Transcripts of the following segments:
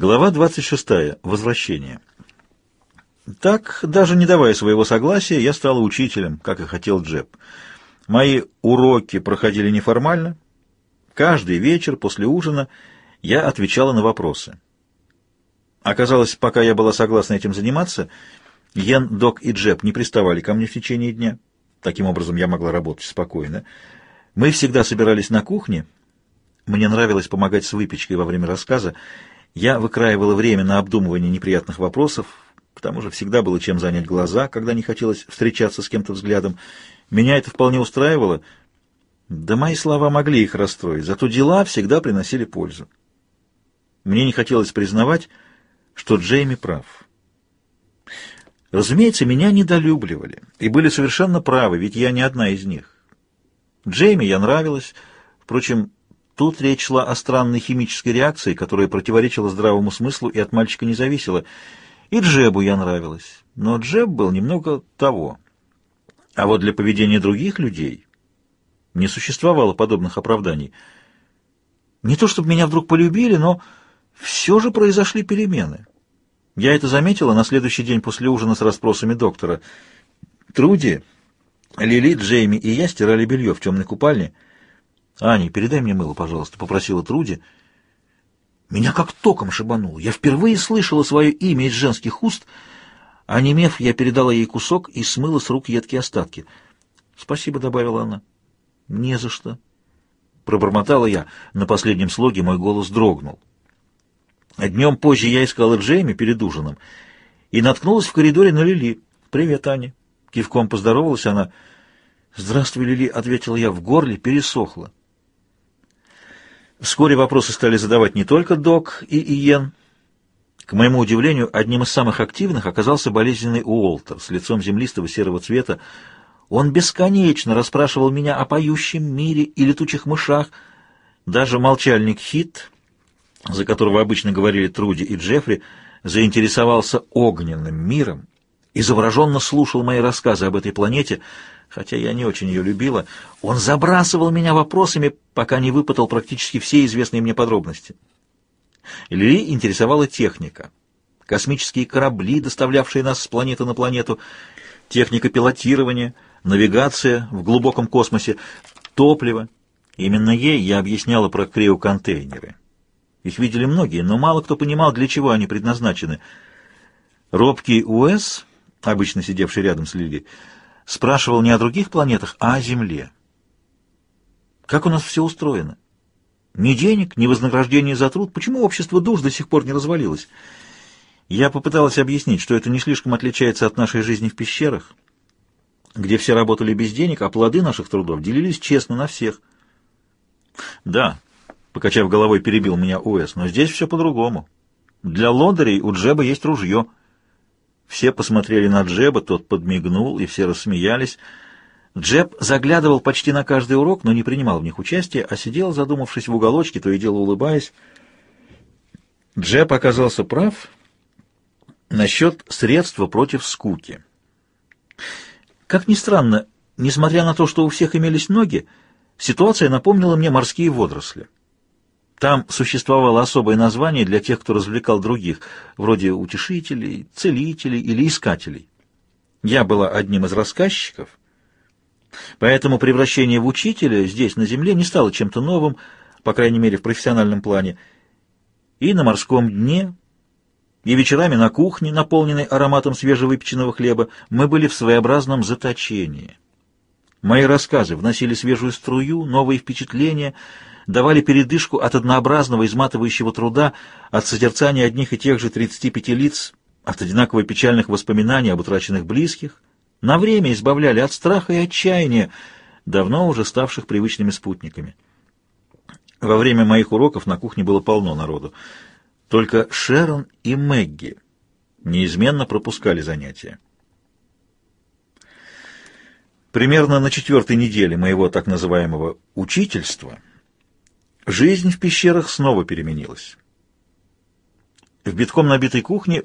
Глава 26. Возвращение. Так, даже не давая своего согласия, я стал учителем, как и хотел Джеб. Мои уроки проходили неформально. Каждый вечер после ужина я отвечала на вопросы. Оказалось, пока я была согласна этим заниматься, Йен, Док и Джеб не приставали ко мне в течение дня. Таким образом, я могла работать спокойно. Мы всегда собирались на кухне. Мне нравилось помогать с выпечкой во время рассказа. Я выкраивала время на обдумывание неприятных вопросов. К тому же всегда было чем занять глаза, когда не хотелось встречаться с кем-то взглядом. Меня это вполне устраивало. Да мои слова могли их расстроить, зато дела всегда приносили пользу. Мне не хотелось признавать, что Джейми прав. Разумеется, меня недолюбливали и были совершенно правы, ведь я не одна из них. Джейми я нравилась, впрочем, тут речь шла о странной химической реакции, которая противоречила здравому смыслу и от мальчика не зависела. И Джебу я нравилась, но Джеб был немного того. А вот для поведения других людей не существовало подобных оправданий. Не то чтобы меня вдруг полюбили, но все же произошли перемены. Я это заметила на следующий день после ужина с расспросами доктора. Труди, Лили, Джейми и я стирали белье в темной купальне. «Аня, передай мне мыло, пожалуйста», — попросила Труди. Меня как током шибануло. Я впервые слышала свое имя из женских уст. А я передала ей кусок и смыла с рук едкие остатки. «Спасибо», — добавила она. «Не за что». Пробормотала я. На последнем слоге мой голос дрогнул. Днем позже я искала Джейми перед ужином и наткнулась в коридоре на Лили. «Привет, Аня». Кивком поздоровалась она. «Здравствуй, Лили», — ответила я, в горле пересохло. Вскоре вопросы стали задавать не только Док и Иен. К моему удивлению, одним из самых активных оказался болезненный Уолтер с лицом землистого серого цвета. Он бесконечно расспрашивал меня о поющем мире и летучих мышах. Даже молчальник Хит за которого обычно говорили Труди и Джеффри, заинтересовался огненным миром и завороженно слушал мои рассказы об этой планете, хотя я не очень ее любила. Он забрасывал меня вопросами, пока не выпытал практически все известные мне подробности. Лили интересовала техника. Космические корабли, доставлявшие нас с планеты на планету, техника пилотирования, навигация в глубоком космосе, топливо. Именно ей я объясняла про криоконтейнеры. Их видели многие, но мало кто понимал, для чего они предназначены. Робкий Уэс, обычно сидевший рядом с Лили, спрашивал не о других планетах, а о Земле. Как у нас все устроено? Ни денег, ни вознаграждения за труд. Почему общество душ до сих пор не развалилось? Я попыталась объяснить, что это не слишком отличается от нашей жизни в пещерах, где все работали без денег, а плоды наших трудов делились честно на всех. Да, Покачав головой, перебил меня Уэс. Но здесь все по-другому. Для лодырей у Джеба есть ружье. Все посмотрели на Джеба, тот подмигнул, и все рассмеялись. Джеб заглядывал почти на каждый урок, но не принимал в них участия, а сидел, задумавшись в уголочке, то и дело улыбаясь. Джеб оказался прав насчет средства против скуки. Как ни странно, несмотря на то, что у всех имелись ноги, ситуация напомнила мне морские водоросли. Там существовало особое название для тех, кто развлекал других, вроде утешителей, целителей или искателей. Я была одним из рассказчиков, поэтому превращение в учителя здесь, на земле, не стало чем-то новым, по крайней мере, в профессиональном плане. И на морском дне, и вечерами на кухне, наполненной ароматом свежевыпеченного хлеба, мы были в своеобразном заточении. Мои рассказы вносили свежую струю, новые впечатления — давали передышку от однообразного изматывающего труда, от созерцания одних и тех же 35 лиц, от одинаково печальных воспоминаний об утраченных близких, на время избавляли от страха и отчаяния, давно уже ставших привычными спутниками. Во время моих уроков на кухне было полно народу. Только Шерон и Мэгги неизменно пропускали занятия. Примерно на четвертой неделе моего так называемого «учительства» Жизнь в пещерах снова переменилась. В битком набитой кухне,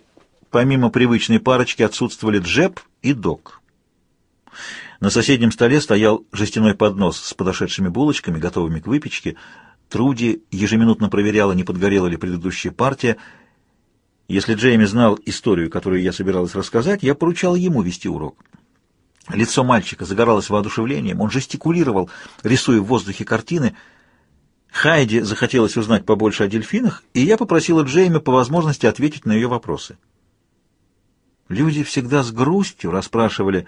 помимо привычной парочки, отсутствовали Джеб и Док. На соседнем столе стоял жестяной поднос с подошедшими булочками, готовыми к выпечке. Труди ежеминутно проверяла, не подгорела ли предыдущая партия. Если Джейми знал историю, которую я собиралась рассказать, я поручал ему вести урок. Лицо мальчика загоралось воодушевлением, он жестикулировал, рисуя в воздухе картины. Хайди захотелось узнать побольше о дельфинах, и я попросила Джейми по возможности ответить на ее вопросы. Люди всегда с грустью расспрашивали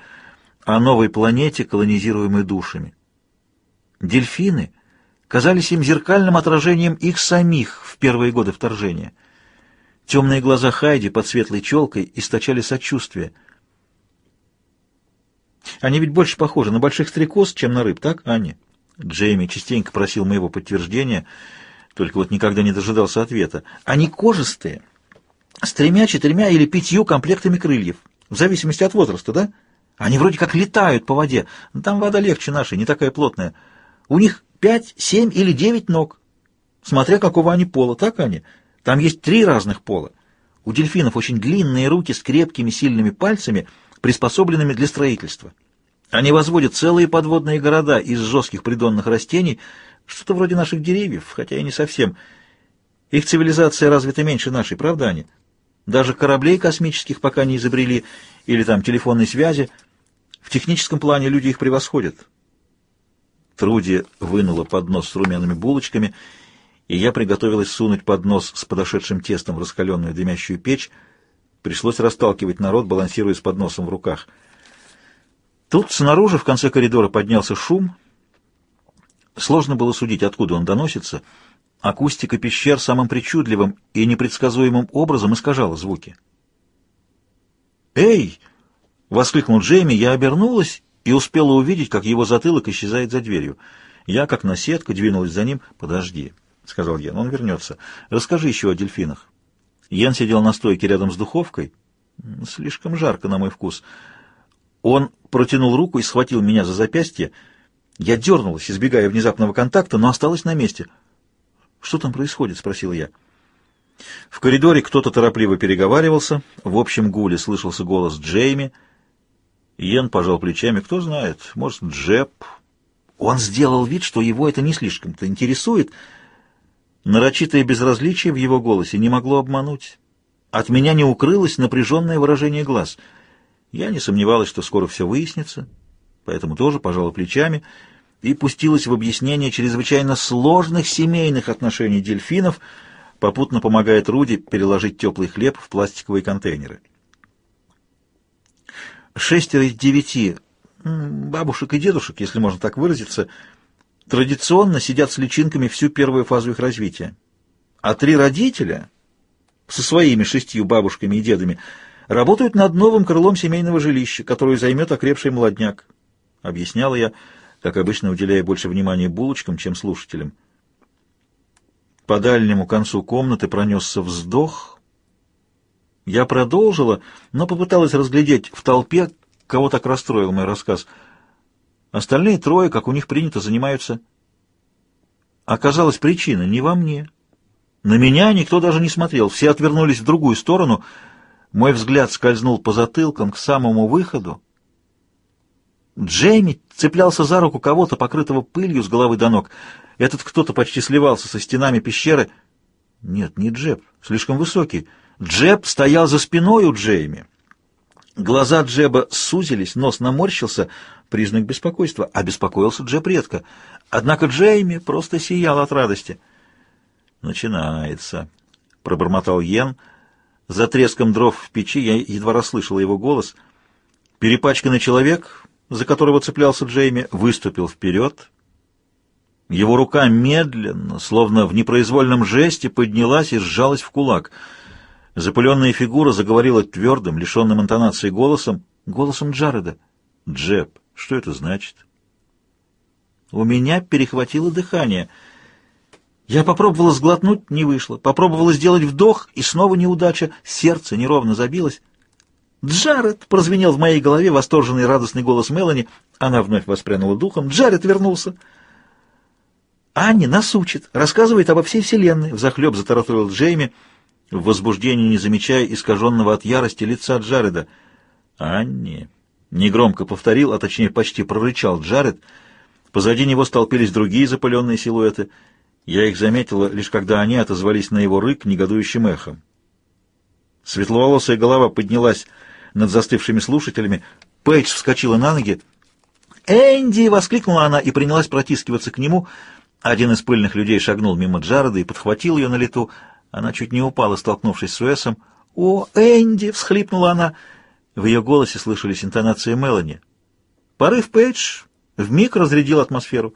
о новой планете, колонизируемой душами. Дельфины казались им зеркальным отражением их самих в первые годы вторжения. Темные глаза Хайди под светлой челкой источали сочувствие. Они ведь больше похожи на больших стрекоз, чем на рыб, так, Аня? Джейми частенько просил моего подтверждения, только вот никогда не дожидался ответа. Они кожистые, с тремя, четырьмя или пятью комплектами крыльев, в зависимости от возраста, да? Они вроде как летают по воде. Там вода легче нашей, не такая плотная. У них пять, семь или девять ног, смотря какого они пола, так они? Там есть три разных пола. У дельфинов очень длинные руки с крепкими сильными пальцами, приспособленными для строительства. Они возводят целые подводные города из жестких придонных растений, что-то вроде наших деревьев, хотя и не совсем. Их цивилизация развита меньше нашей, правда, они? Даже кораблей космических пока не изобрели, или там телефонной связи. В техническом плане люди их превосходят. Труди вынула поднос с румяными булочками, и я приготовилась сунуть поднос с подошедшим тестом в раскаленную дымящую печь. Пришлось расталкивать народ, балансируя с подносом в руках. Тут снаружи, в конце коридора, поднялся шум. Сложно было судить, откуда он доносится — Акустика пещер самым причудливым и непредсказуемым образом искажала звуки. «Эй!» — воскликнул Джейми. Я обернулась и успела увидеть, как его затылок исчезает за дверью. Я, как наседка, двинулась за ним. «Подожди», — сказал Йен, — «он вернется. Расскажи еще о дельфинах». Йен сидел на стойке рядом с духовкой. Слишком жарко, на мой вкус. Он протянул руку и схватил меня за запястье. Я дернулась, избегая внезапного контакта, но осталась на месте — «Что там происходит?» — спросил я. В коридоре кто-то торопливо переговаривался. В общем гуле слышался голос Джейми. Йен пожал плечами. «Кто знает, может, Джеб...» Он сделал вид, что его это не слишком-то интересует. Нарочитое безразличие в его голосе не могло обмануть. От меня не укрылось напряженное выражение глаз. Я не сомневалась, что скоро все выяснится, поэтому тоже пожала плечами — и пустилась в объяснение чрезвычайно сложных семейных отношений дельфинов, попутно помогает Руди переложить теплый хлеб в пластиковые контейнеры. Шестеро из девяти бабушек и дедушек, если можно так выразиться, традиционно сидят с личинками всю первую фазу их развития. А три родителя со своими шестью бабушками и дедами работают над новым крылом семейного жилища, которое займет окрепший молодняк, объясняла я, как обычно уделяя больше внимания булочкам, чем слушателям. По дальнему концу комнаты пронесся вздох. Я продолжила, но попыталась разглядеть в толпе, кого так расстроил мой рассказ. Остальные трое, как у них принято, занимаются. Оказалась причина не во мне. На меня никто даже не смотрел, все отвернулись в другую сторону. Мой взгляд скользнул по затылкам к самому выходу, Джейми цеплялся за руку кого-то, покрытого пылью с головы до ног. Этот кто-то почти сливался со стенами пещеры. Нет, не Джеб, слишком высокий. Джеб стоял за спиной у Джейми. Глаза Джеба сузились, нос наморщился, признак беспокойства. А беспокоился Джеб редко. Однако Джейми просто сиял от радости. «Начинается», — пробормотал Йен. За треском дров в печи я едва расслышала его голос. Перепачканный человек за которого цеплялся Джейми, выступил вперед. Его рука медленно, словно в непроизвольном жесте, поднялась и сжалась в кулак. Запыленная фигура заговорила твердым, лишенным интонации голосом, голосом Джареда. «Джеб, что это значит?» У меня перехватило дыхание. Я попробовала сглотнуть, не вышло. Попробовала сделать вдох, и снова неудача. Сердце неровно забилось. «Джаред!» — прозвенел в моей голове восторженный радостный голос Мелани. Она вновь воспрянула духом. «Джаред вернулся!» «Анни нас учит, рассказывает обо всей вселенной!» — взахлеб затараторил Джейми, в возбуждении не замечая искаженного от ярости лица Джареда. «Анни!» — негромко повторил, а точнее почти прорычал Джаред. Позади него столпились другие запыленные силуэты. Я их заметила, лишь когда они отозвались на его рык негодующим эхом. Светловолосая голова поднялась над застывшими слушателями. Пейдж вскочила на ноги. «Энди!» — воскликнула она и принялась протискиваться к нему. Один из пыльных людей шагнул мимо Джареда и подхватил ее на лету. Она чуть не упала, столкнувшись с Уэсом. «О, Энди!» — всхлипнула она. В ее голосе слышались интонации Мелани. Порыв Пейдж вмиг разрядил атмосферу.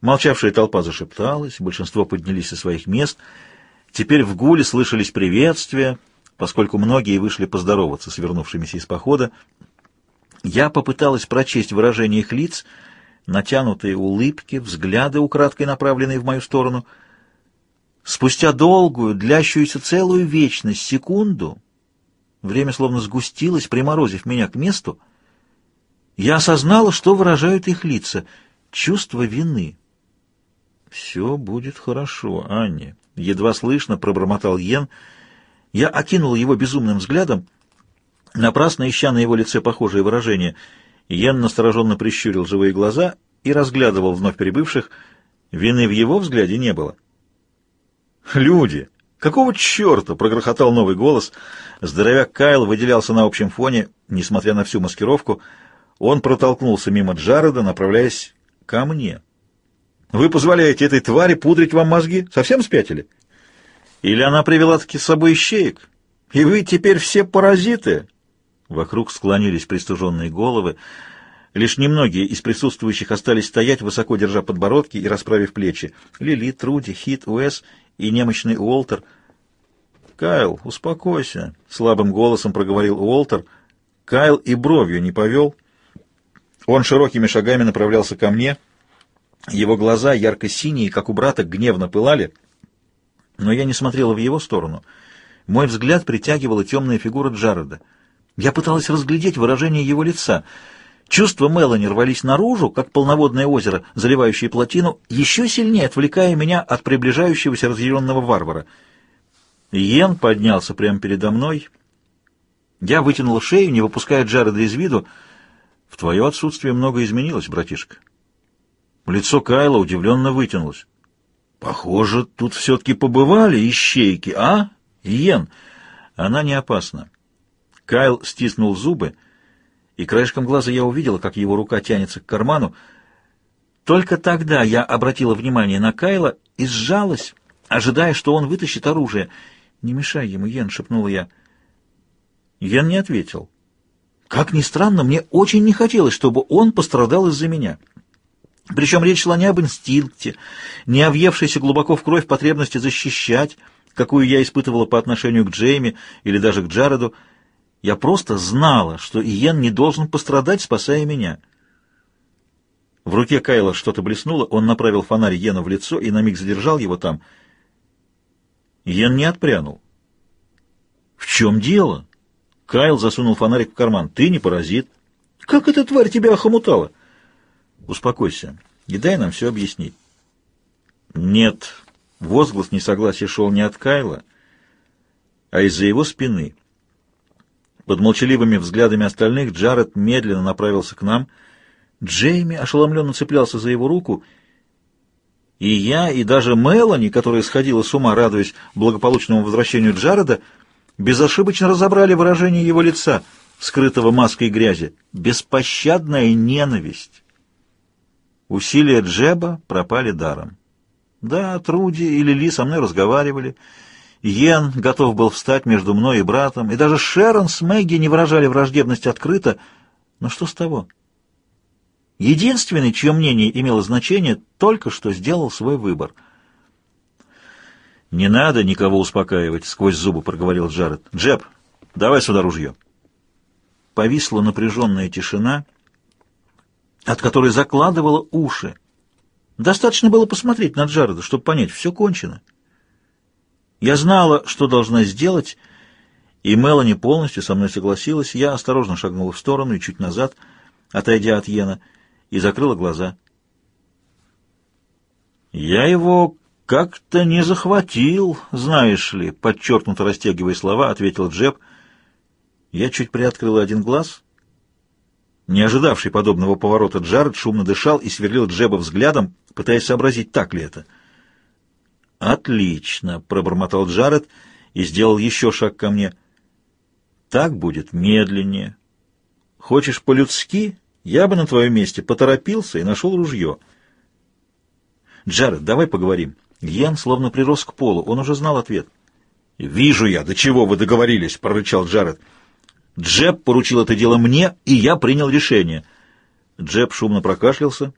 Молчавшая толпа зашепталась, большинство поднялись со своих мест. Теперь в гуле слышались приветствия, поскольку многие вышли поздороваться с вернувшимися из похода. Я попыталась прочесть выражение их лиц, натянутые улыбки, взгляды, украдкой направленные в мою сторону. Спустя долгую, длящуюся целую вечность, секунду, время словно сгустилось, приморозив меня к месту, я осознала, что выражают их лица — чувство вины. «Все будет хорошо, Анни», — едва слышно пробормотал Йен. Я окинул его безумным взглядом, напрасно ища на его лице похожее выражение. Йен настороженно прищурил живые глаза и разглядывал вновь прибывших. Вины в его взгляде не было. «Люди! Какого черта?» — прогрохотал новый голос. Здоровяк Кайл выделялся на общем фоне, несмотря на всю маскировку. Он протолкнулся мимо Джареда, направляясь ко мне. Вы позволяете этой твари пудрить вам мозги? Совсем спятили? Или она привела-таки с собой ищеек? И вы теперь все паразиты?» Вокруг склонились пристуженные головы. Лишь немногие из присутствующих остались стоять, высоко держа подбородки и расправив плечи. Лили, Труди, Хит, Уэс и немощный Уолтер. «Кайл, успокойся», — слабым голосом проговорил Уолтер. Кайл и бровью не повел. Он широкими шагами направлялся ко мне — его глаза, ярко-синие, как у брата, гневно пылали, но я не смотрела в его сторону. Мой взгляд притягивала темная фигура Джареда. Я пыталась разглядеть выражение его лица. Чувства Мелани рвались наружу, как полноводное озеро, заливающее плотину, еще сильнее отвлекая меня от приближающегося разъяренного варвара. Йен поднялся прямо передо мной. Я вытянул шею, не выпуская Джареда из виду. «В твое отсутствие много изменилось, братишка». Лицо Кайла удивленно вытянулось. «Похоже, тут все-таки побывали ищейки, а, Йен?» «Она не опасна». Кайл стиснул зубы, и краешком глаза я увидела, как его рука тянется к карману. Только тогда я обратила внимание на Кайла и сжалась, ожидая, что он вытащит оружие. «Не мешай ему, Йен», — шепнула я. Йен не ответил. Как ни странно, мне очень не хотелось, чтобы он пострадал из-за меня. Причем речь шла не об инстинкте, не о въевшейся глубоко в кровь потребности защищать, какую я испытывала по отношению к Джейми или даже к Джареду. Я просто знала, что Иен не должен пострадать, спасая меня. В руке Кайла что-то блеснуло, он направил фонарь Йену в лицо и на миг задержал его там. Йен не отпрянул. «В чем дело?» Кайл засунул фонарик в карман. «Ты не паразит». «Как эта тварь тебя охомутала?» Успокойся и дай нам все объяснить. Нет, возглас несогласия шел не от Кайла, а из-за его спины. Под молчаливыми взглядами остальных Джаред медленно направился к нам. Джейми ошеломленно цеплялся за его руку, и я, и даже Мелани, которая сходила с ума, радуясь благополучному возвращению Джареда, безошибочно разобрали выражение его лица, скрытого маской грязи. Беспощадная ненависть. Усилия Джеба пропали даром. Да, Труди и Лили со мной разговаривали. Йен готов был встать между мной и братом, и даже Шерон с Мэгги не выражали враждебность открыто. Но что с того? Единственный, чье мнение имело значение, только что сделал свой выбор. «Не надо никого успокаивать», — сквозь зубы проговорил Джаред. «Джеб, давай сюда ружье». Повисла напряженная тишина — от которой закладывала уши. Достаточно было посмотреть на Джареда, чтобы понять, все кончено. Я знала, что должна сделать, и Мелани полностью со мной согласилась. Я осторожно шагнула в сторону и чуть назад, отойдя от Йена, и закрыла глаза. «Я его как-то не захватил, знаешь ли», — подчеркнуто растягивая слова, ответил Джеб. Я чуть приоткрыла один глаз — не ожидавший подобного поворота Джаред шумно дышал и сверлил Джеба взглядом, пытаясь сообразить, так ли это. «Отлично!» — пробормотал Джаред и сделал еще шаг ко мне. Так будет медленнее. Хочешь по-людски? Я бы на твоем месте поторопился и нашел ружье. Джаред, давай поговорим. Йен словно прирос к полу. Он уже знал ответ. «Вижу я, до чего вы договорились», — прорычал Джаред. «Джеб поручил это дело мне, и я принял решение». Джеб шумно прокашлялся.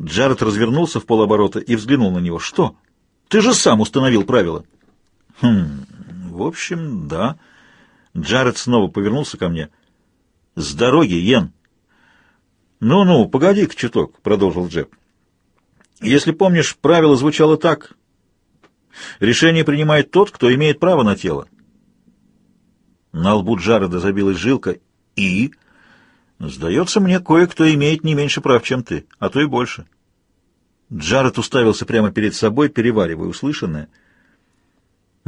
Джаред развернулся в полоборота и взглянул на него. «Что? Ты же сам установил правила». «Хм, в общем, да». Джаред снова повернулся ко мне. «С дороги, Йен!» «Ну-ну, погоди-ка чуток», — продолжил Джеб. «Если помнишь, правило звучало так. Решение принимает тот, кто имеет право на тело». На лбу Джареда забилась жилка. «И?» «Сдается мне, кое-кто имеет не меньше прав, чем ты, а то и больше». Джаред уставился прямо перед собой, переваривая услышанное —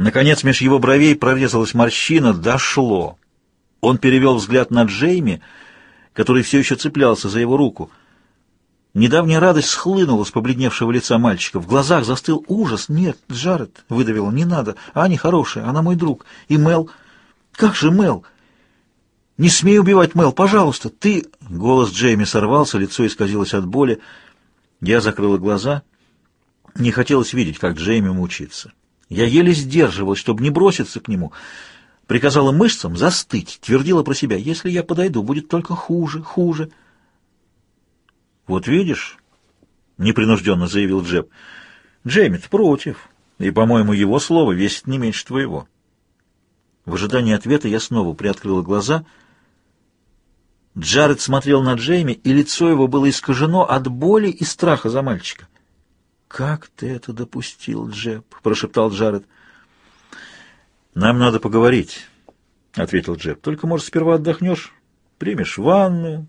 Наконец, меж его бровей прорезалась морщина. Дошло. Он перевел взгляд на Джейми, который все еще цеплялся за его руку. Недавняя радость схлынула с побледневшего лица мальчика. В глазах застыл ужас. «Нет, Джаред», — выдавила, — «не надо. Аня хорошая, она мой друг. И Мел...» «Как же Мел?» «Не смей убивать Мел, пожалуйста, ты...» Голос Джейми сорвался, лицо исказилось от боли. Я закрыла глаза. Не хотелось видеть, как Джейми мучится. Я еле сдерживалась, чтобы не броситься к нему. Приказала мышцам застыть, твердила про себя, если я подойду, будет только хуже, хуже. «Вот видишь», — непринужденно заявил Джеб, — «Джейми, ты против, и, по-моему, его слово весит не меньше твоего». В ожидании ответа я снова приоткрыла глаза. Джаред смотрел на Джейми, и лицо его было искажено от боли и страха за мальчика. «Как ты это допустил, Джеб?» — прошептал Джаред. «Нам надо поговорить», — ответил Джеб. «Только, может, сперва отдохнешь, примешь ванну,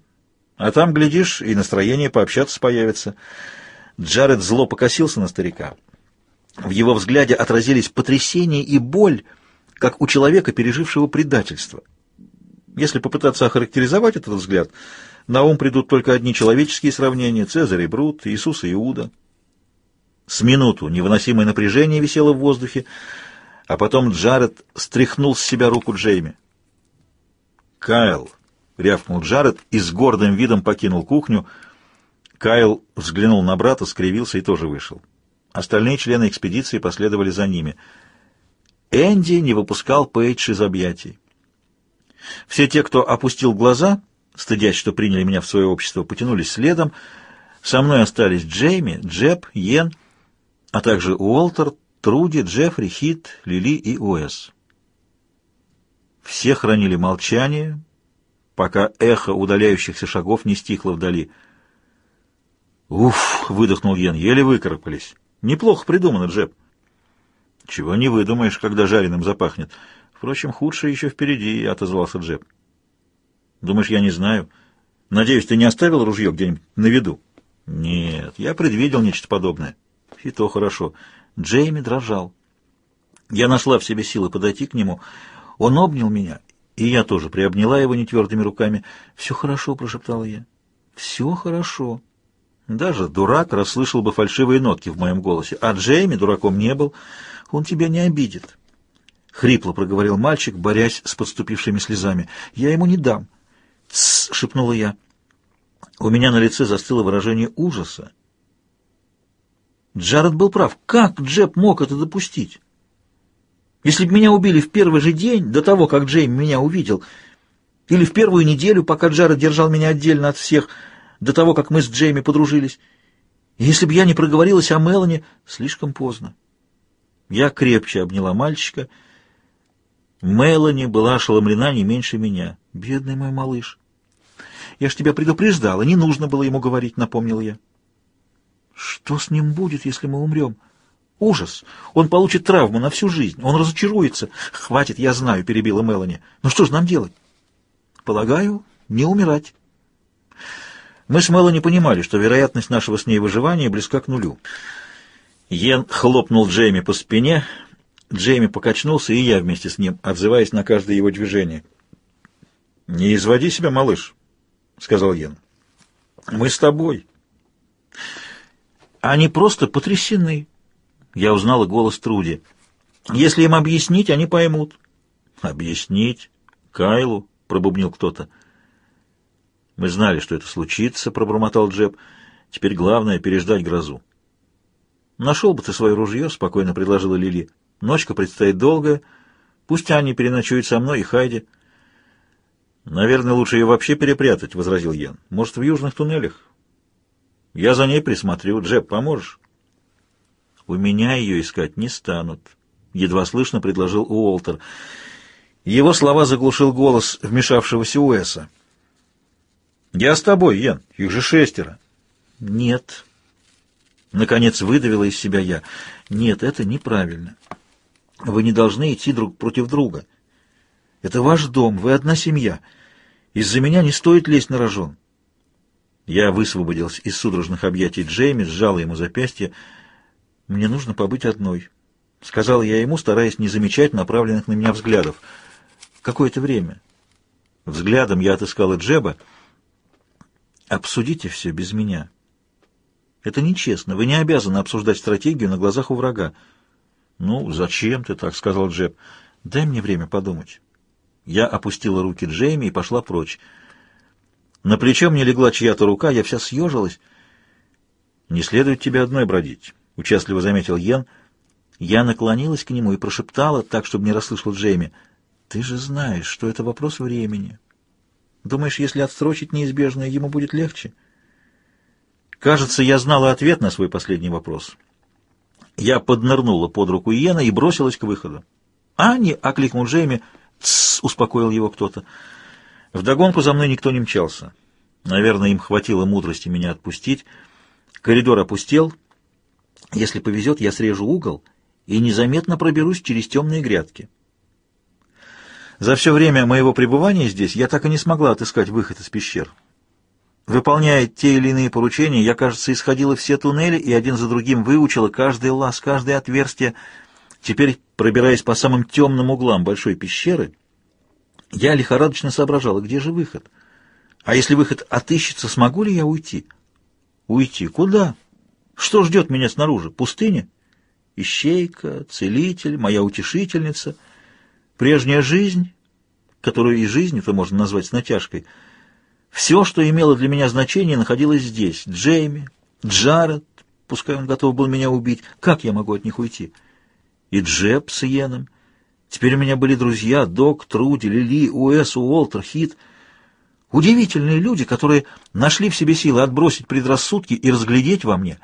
а там, глядишь, и настроение пообщаться появится». Джаред зло покосился на старика. В его взгляде отразились потрясение и боль, как у человека, пережившего предательство. Если попытаться охарактеризовать этот взгляд, на ум придут только одни человеческие сравнения — Цезарь и Брут, Иисус и Иуда — с минуту невыносимое напряжение висело в воздухе, а потом Джаред стряхнул с себя руку Джейми. «Кайл!» — рявкнул Джаред и с гордым видом покинул кухню. Кайл взглянул на брата, скривился и тоже вышел. Остальные члены экспедиции последовали за ними. Энди не выпускал Пейдж из объятий. Все те, кто опустил глаза, стыдясь, что приняли меня в свое общество, потянулись следом. Со мной остались Джейми, Джеб, Йен а также Уолтер, Труди, Джеффри, Хит, Лили и Уэс. Все хранили молчание, пока эхо удаляющихся шагов не стихло вдали. «Уф!» — выдохнул Йен, еле выкарабкались. «Неплохо придумано, Джеб». «Чего не выдумаешь, когда жареным запахнет. Впрочем, худшее еще впереди», — отозвался Джеб. «Думаешь, я не знаю? Надеюсь, ты не оставил ружье где-нибудь на виду?» «Нет, я предвидел нечто подобное». И то хорошо. Джейми дрожал. Я нашла в себе силы подойти к нему. Он обнял меня, и я тоже приобняла его нетвердыми руками. «Все хорошо», — прошептала я. «Все хорошо». Даже дурак расслышал бы фальшивые нотки в моем голосе. А Джейми дураком не был. Он тебя не обидит. Хрипло проговорил мальчик, борясь с подступившими слезами. «Я ему не дам». «Тссс!» — шепнула я. У меня на лице застыло выражение ужаса. Джаред был прав. Как Джеб мог это допустить? Если бы меня убили в первый же день, до того, как Джейм меня увидел, или в первую неделю, пока Джаред держал меня отдельно от всех, до того, как мы с Джейми подружились, если бы я не проговорилась о Мелани, слишком поздно. Я крепче обняла мальчика. Мелани была ошеломлена не меньше меня. Бедный мой малыш. Я ж тебя предупреждала, не нужно было ему говорить, напомнил я. Что с ним будет, если мы умрем? Ужас! Он получит травму на всю жизнь. Он разочаруется. Хватит, я знаю, перебила Мелани. Ну что же нам делать? Полагаю, не умирать. Мы с Мелани понимали, что вероятность нашего с ней выживания близка к нулю. Йен хлопнул Джейми по спине. Джейми покачнулся, и я вместе с ним, отзываясь на каждое его движение. «Не изводи себя, малыш», — сказал Йен. «Мы с тобой». Они просто потрясены. Я узнала голос Труди. Если им объяснить, они поймут. Объяснить? «Кайлу», — пробубнил кто-то. «Мы знали, что это случится», — пробормотал Джеб. «Теперь главное — переждать грозу». «Нашел бы ты свое ружье», — спокойно предложила Лили. «Ночка предстоит долгая. Пусть Анни переночует со мной и Хайди». «Наверное, лучше ее вообще перепрятать», — возразил Ян. «Может, в южных туннелях?» «Я за ней присмотрю. Джеб, поможешь?» «У меня ее искать не станут», — едва слышно предложил Уолтер. Его слова заглушил голос вмешавшегося Уэса. «Я с тобой, Ян. Их же шестеро». «Нет». Наконец выдавила из себя я. «Нет, это неправильно. Вы не должны идти друг против друга. Это ваш дом, вы одна семья. Из-за меня не стоит лезть на рожон». Я высвободился из судорожных объятий Джейми, сжала ему запястье. «Мне нужно побыть одной», — сказал я ему, стараясь не замечать направленных на меня взглядов. «Какое-то время». Взглядом я отыскала Джеба. «Обсудите все без меня». «Это нечестно. Вы не обязаны обсуждать стратегию на глазах у врага». «Ну, зачем ты так?» — сказал Джеб. «Дай мне время подумать». Я опустила руки Джейми и пошла прочь. На плечо мне легла чья-то рука, я вся съежилась. «Не следует тебе одной бродить», — участливо заметил Йен. Я наклонилась к нему и прошептала, так, чтобы не расслышал Джейми. «Ты же знаешь, что это вопрос времени. Думаешь, если отсрочить неизбежное, ему будет легче?» Кажется, я знала ответ на свой последний вопрос. Я поднырнула под руку Иена и бросилась к выходу. «Ани!» — окликнул Джейми. «Тссс!» — успокоил его кто-то. Вдогонку за мной никто не мчался. Наверное, им хватило мудрости меня отпустить. Коридор опустел. Если повезет, я срежу угол и незаметно проберусь через темные грядки. За все время моего пребывания здесь я так и не смогла отыскать выход из пещер. Выполняя те или иные поручения, я, кажется, исходила все туннели и один за другим выучила каждый лаз, каждое отверстие. Теперь, пробираясь по самым темным углам большой пещеры, я лихорадочно соображала, где же выход. А если выход отыщется, смогу ли я уйти? Уйти? Куда? Что ждет меня снаружи? Пустыня? Ищейка, целитель, моя утешительница, прежняя жизнь, которую и жизнью-то можно назвать с натяжкой — все, что имело для меня значение, находилось здесь. Джейми, Джаред, пускай он готов был меня убить. Как я могу от них уйти? И Джеб с Иеном. Теперь у меня были друзья Док, Труди, Лили, Уэс, Уолтер, Хит. Удивительные люди, которые нашли в себе силы отбросить предрассудки и разглядеть во мне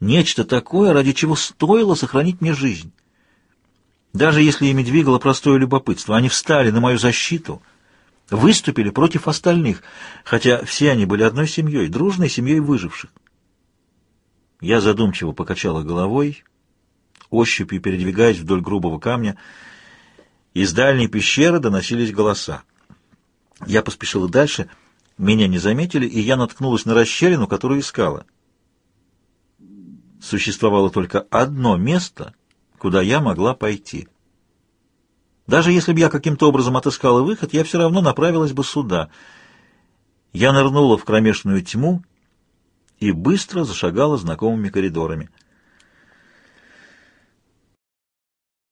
нечто такое, ради чего стоило сохранить мне жизнь. Даже если ими двигало простое любопытство, они встали на мою защиту — выступили против остальных, хотя все они были одной семьей, дружной семьей выживших. Я задумчиво покачала головой, ощупью передвигаясь вдоль грубого камня. Из дальней пещеры доносились голоса. Я поспешила дальше, меня не заметили, и я наткнулась на расщелину, которую искала. Существовало только одно место, куда я могла пойти — даже если бы я каким-то образом отыскала выход, я все равно направилась бы сюда. Я нырнула в кромешную тьму и быстро зашагала знакомыми коридорами.